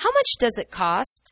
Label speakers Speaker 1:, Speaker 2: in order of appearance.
Speaker 1: How much does it cost?